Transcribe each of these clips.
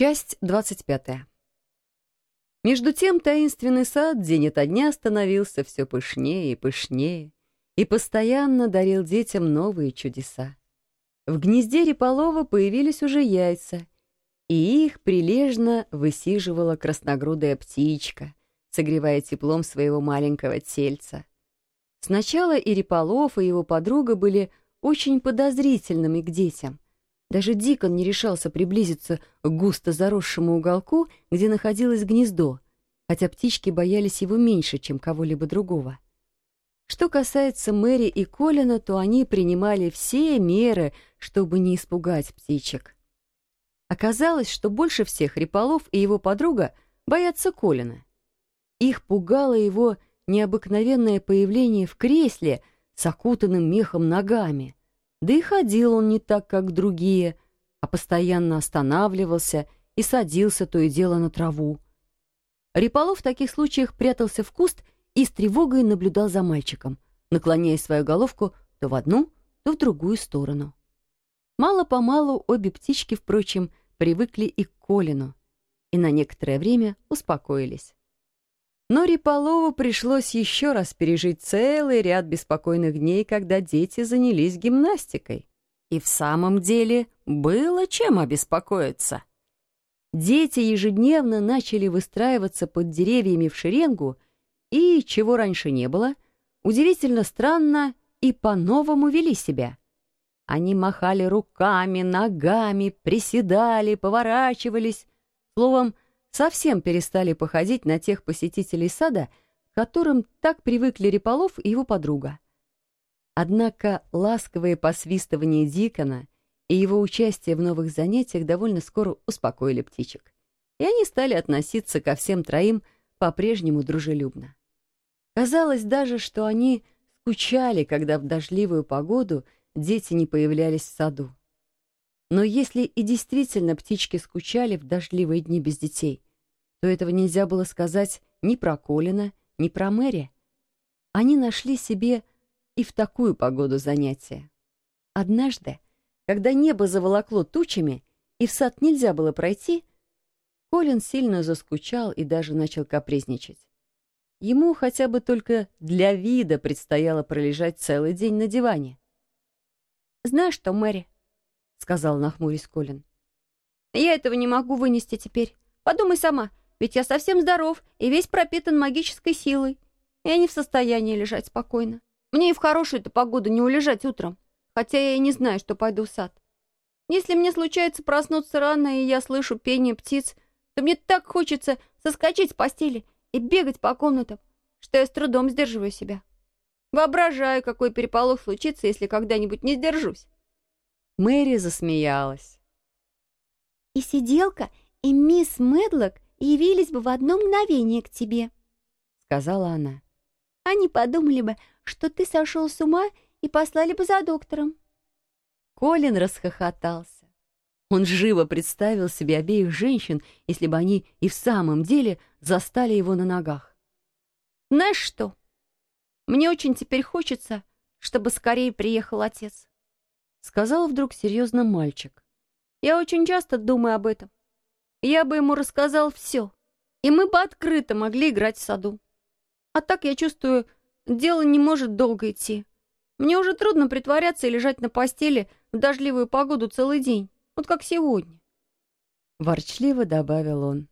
Часть двадцать пятая. Между тем таинственный сад день ото дня становился все пышнее и пышнее и постоянно дарил детям новые чудеса. В гнезде Реполова появились уже яйца, и их прилежно высиживала красногрудая птичка, согревая теплом своего маленького тельца. Сначала и Реполов, и его подруга были очень подозрительными к детям — даже Дикон не решался приблизиться к густо заросшему уголку, где находилось гнездо, хотя птички боялись его меньше, чем кого-либо другого. Что касается Мэри и Колина, то они принимали все меры, чтобы не испугать птичек. Оказалось, что больше всех Риполов и его подруга боятся Колина. Их пугало его необыкновенное появление в кресле с окутанным мехом ногами — да и ходил он не так, как другие, а постоянно останавливался и садился то и дело на траву. Риполов в таких случаях прятался в куст и с тревогой наблюдал за мальчиком, наклоняя свою головку то в одну, то в другую сторону. Мало-помалу обе птички, впрочем, привыкли и к Колину, и на некоторое время успокоились. Но Риполову пришлось еще раз пережить целый ряд беспокойных дней, когда дети занялись гимнастикой. И в самом деле было чем обеспокоиться. Дети ежедневно начали выстраиваться под деревьями в шеренгу и, чего раньше не было, удивительно странно и по-новому вели себя. Они махали руками, ногами, приседали, поворачивались, словом, совсем перестали походить на тех посетителей сада, к которым так привыкли Реполов и его подруга. Однако ласковое посвистывание Дикона и его участие в новых занятиях довольно скоро успокоили птичек, и они стали относиться ко всем троим по-прежнему дружелюбно. Казалось даже, что они скучали, когда в дождливую погоду дети не появлялись в саду. Но если и действительно птички скучали в дождливые дни без детей, то этого нельзя было сказать ни про Колина, ни про Мэри. Они нашли себе и в такую погоду занятия. Однажды, когда небо заволокло тучами и в сад нельзя было пройти, Колин сильно заскучал и даже начал капризничать. Ему хотя бы только для вида предстояло пролежать целый день на диване. «Знаешь что, Мэри?» — сказал нахмурясь Колин. «Я этого не могу вынести теперь. Подумай сама, ведь я совсем здоров и весь пропитан магической силой. Я не в состоянии лежать спокойно. Мне и в хорошую-то погоду не улежать утром, хотя я и не знаю, что пойду в сад. Если мне случается проснуться рано, и я слышу пение птиц, то мне так хочется соскочить с постели и бегать по комнатам, что я с трудом сдерживаю себя. Воображаю, какой переполох случится, если когда-нибудь не сдержусь. Мэри засмеялась. «И сиделка, и мисс Медлок явились бы в одно мгновение к тебе», — сказала она. «Они подумали бы, что ты сошел с ума и послали бы за доктором». Колин расхохотался. Он живо представил себе обеих женщин, если бы они и в самом деле застали его на ногах. «Знаешь что? Мне очень теперь хочется, чтобы скорее приехал отец. — сказал вдруг серьезно мальчик. «Я очень часто думаю об этом. Я бы ему рассказал все, и мы бы открыто могли играть в саду. А так, я чувствую, дело не может долго идти. Мне уже трудно притворяться и лежать на постели в дождливую погоду целый день, вот как сегодня». Ворчливо добавил он.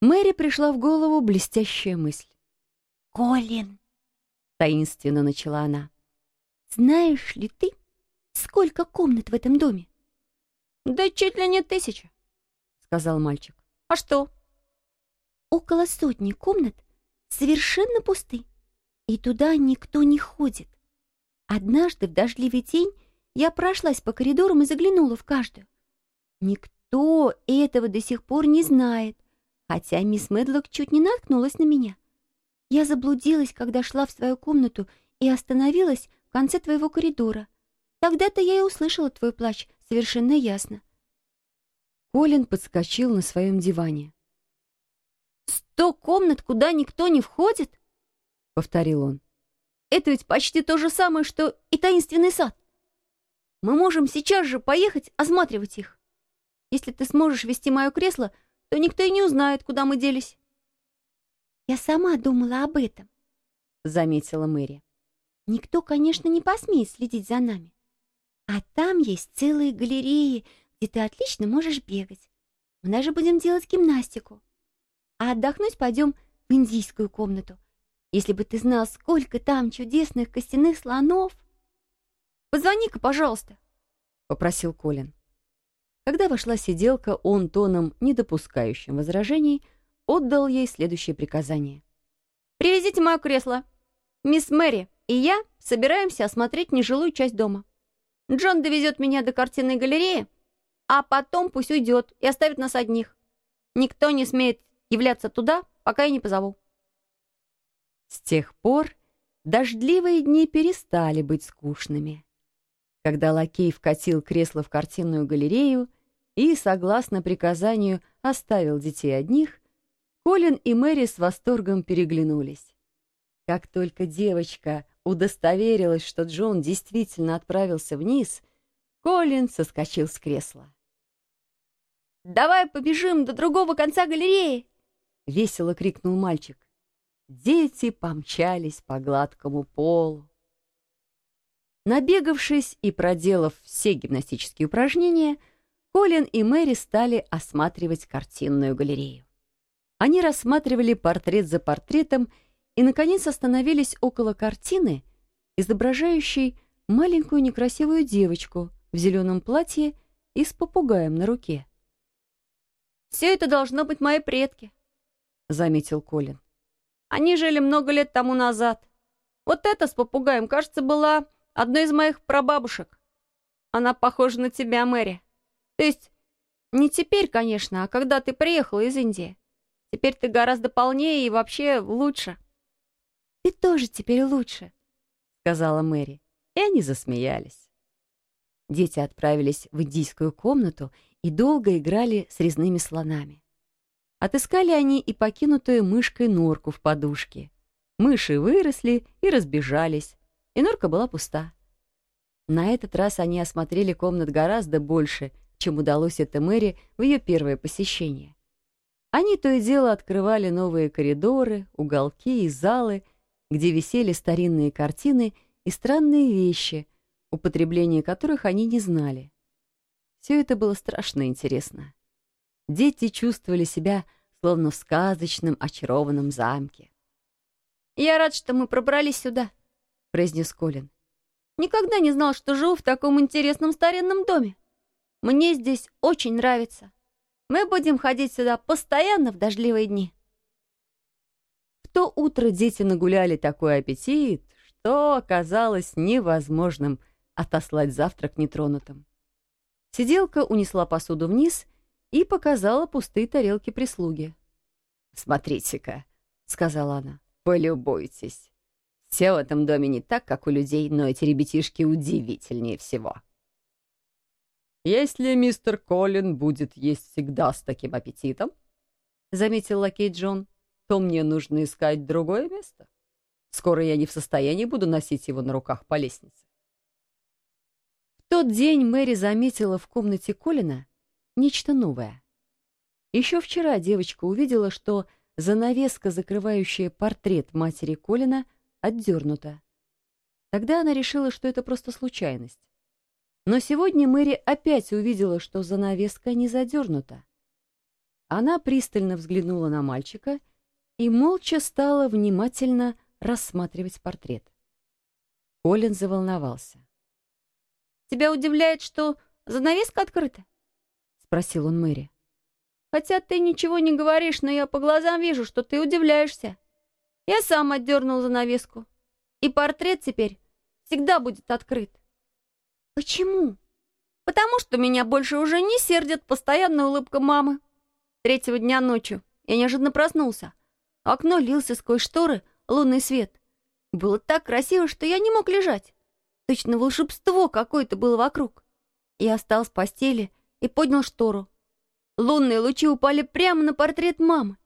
Мэри пришла в голову блестящая мысль. «Колин!» — таинственно начала она. «Знаешь ли ты, Сколько комнат в этом доме? Да чуть ли не тысяча, сказал мальчик. А что? Около сотни комнат совершенно пусты, и туда никто не ходит. Однажды в дождливый день я прошлась по коридорам и заглянула в каждую. Никто этого до сих пор не знает, хотя мисс Медлок чуть не наткнулась на меня. Я заблудилась, когда шла в свою комнату и остановилась в конце твоего коридора — Тогда-то я и услышала твой плач совершенно ясно. Колин подскочил на своем диване. «Сто комнат, куда никто не входит?» — повторил он. «Это ведь почти то же самое, что и таинственный сад. Мы можем сейчас же поехать осматривать их». Если ты сможешь вести мое кресло, то никто и не узнает, куда мы делись». «Я сама думала об этом», — заметила Мэри. «Никто, конечно, не посмеет следить за нами. А там есть целые галереи, где ты отлично можешь бегать. Мы даже будем делать гимнастику. А отдохнуть пойдем в индийскую комнату. Если бы ты знал, сколько там чудесных костяных слонов. Позвони-ка, пожалуйста, попросил Колин. Когда вошла сиделка, он тоном, не допускающим возражений, отдал ей следующее приказание. «Привезите мое кресло. Мисс Мэри и я собираемся осмотреть нежилую часть дома. Джон довезет меня до картинной галереи, а потом пусть уйдет и оставит нас одних. Никто не смеет являться туда, пока я не позову». С тех пор дождливые дни перестали быть скучными. Когда лакей вкатил кресло в картинную галерею и, согласно приказанию, оставил детей одних, Колин и Мэри с восторгом переглянулись. Как только девочка удостоверилась, что Джон действительно отправился вниз, Колин соскочил с кресла. «Давай побежим до другого конца галереи!» — весело крикнул мальчик. Дети помчались по гладкому полу. Набегавшись и проделав все гимнастические упражнения, Колин и Мэри стали осматривать картинную галерею. Они рассматривали портрет за портретом и, наконец, остановились около картины, изображающей маленькую некрасивую девочку в зеленом платье и с попугаем на руке. «Все это должно быть мои предки», — заметил Колин. Они жили много лет тому назад. Вот эта с попугаем, кажется, была одной из моих прабабушек. Она похожа на тебя, Мэри. То есть не теперь, конечно, а когда ты приехала из Индии. Теперь ты гораздо полнее и вообще лучше. Ты тоже теперь лучше, сказала Мэри. И они засмеялись. Дети отправились в индийскую комнату и долго играли с резными слонами. Отыскали они и покинутую мышкой норку в подушке. Мыши выросли и разбежались, и норка была пуста. На этот раз они осмотрели комнат гораздо больше, чем удалось это Мэри в ее первое посещение. Они то и дело открывали новые коридоры, уголки и залы, где висели старинные картины и странные вещи, употребление которых они не знали. Все это было страшно интересно. Дети чувствовали себя словно в сказочном очарованном замке. «Я рад, что мы пробрались сюда», — произнес Колин. «Никогда не знал, что живу в таком интересном старинном доме. Мне здесь очень нравится. Мы будем ходить сюда постоянно в дождливые дни». То утро дети нагуляли такой аппетит, что оказалось невозможным отослать завтрак нетронутым. Сиделка унесла посуду вниз и показала пустые тарелки прислуги. «Смотрите-ка», — сказала она, — «полюбуйтесь. Все в этом доме не так, как у людей, но эти ребятишки удивительнее всего». «Если мистер Коллин будет есть всегда с таким аппетитом», — заметил лакей Джон, — «то мне нужно искать другое место. Скоро я не в состоянии буду носить его на руках по лестнице». В тот день Мэри заметила в комнате Колина нечто новое. Еще вчера девочка увидела, что занавеска, закрывающая портрет матери Колина, отдернута. Тогда она решила, что это просто случайность. Но сегодня Мэри опять увидела, что занавеска не задернута. Она пристально взглянула на мальчика и молча стала внимательно рассматривать портрет. Колин заволновался. «Тебя удивляет, что занавеска открыта?» спросил он Мэри. «Хотя ты ничего не говоришь, но я по глазам вижу, что ты удивляешься. Я сам отдернул занавеску, и портрет теперь всегда будет открыт». «Почему?» «Потому что меня больше уже не сердит постоянная улыбка мамы. Третьего дня ночью я неожиданно проснулся. Окно лился сквозь шторы лунный свет. Было так красиво, что я не мог лежать. Точно волшебство какое-то было вокруг. Я встал с постели и поднял штору. Лунные лучи упали прямо на портрет мамы.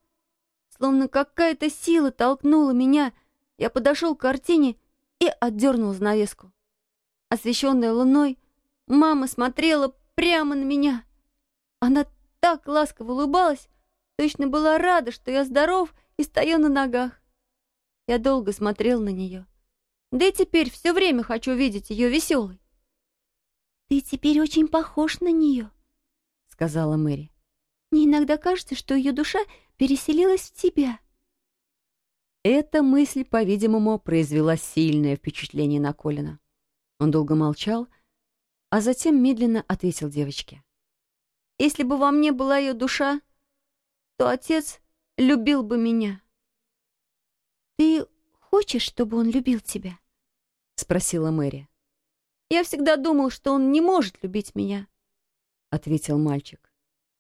Словно какая-то сила толкнула меня. Я подошел к картине и отдернул занавеску. Освещенная луной, мама смотрела прямо на меня. Она так ласково улыбалась, точно была рада, что я здоров и стою на ногах. Я долго смотрел на нее. Да и теперь все время хочу видеть ее веселой. «Ты теперь очень похож на нее», — сказала Мэри. «Мне иногда кажется, что ее душа переселилась в тебя». Эта мысль, по-видимому, произвела сильное впечатление на Колина. Он долго молчал, а затем медленно ответил девочке. «Если бы во мне была ее душа, то отец любил бы меня». «Ты хочешь, чтобы он любил тебя?» — спросила Мэри. «Я всегда думал, что он не может любить меня», — ответил мальчик.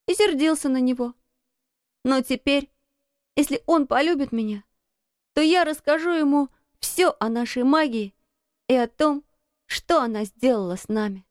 И сердился на него. «Но теперь, если он полюбит меня, то я расскажу ему все о нашей магии и о том, что она сделала с нами.